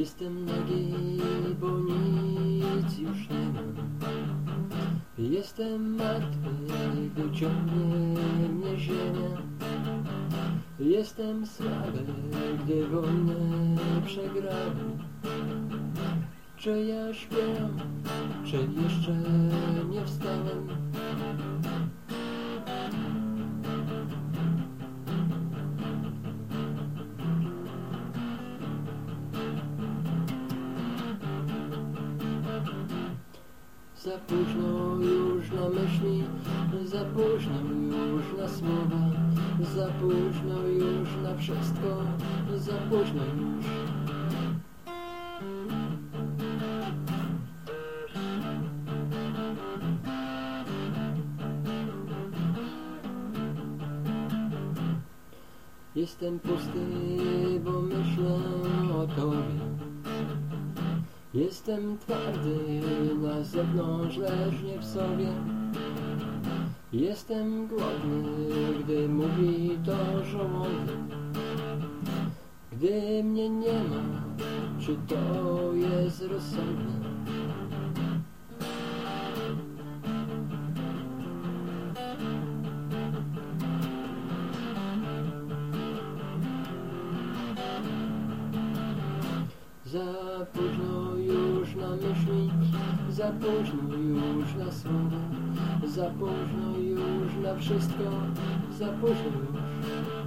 Jestem nagi, bo nic już nie mam. Jestem martwy, gdy ciągnie mnie ziemia. Jestem słaby, gdy wojnę przegrałem. Czy ja śpię, czy jeszcze nie wstałem? Za późno już na myśli, za późno już na słowa, za późno już na wszystko, za późno już. Jestem pusty, bo myślę o tobie. Jestem twardy na zewnątrz, lecz nie w sobie. Jestem głodny, gdy mówi to żołądek. Gdy mnie nie ma, czy to jest rozsądne? Za późno już na myśli, za późno już na słowa, za późno już na wszystko, za późno już.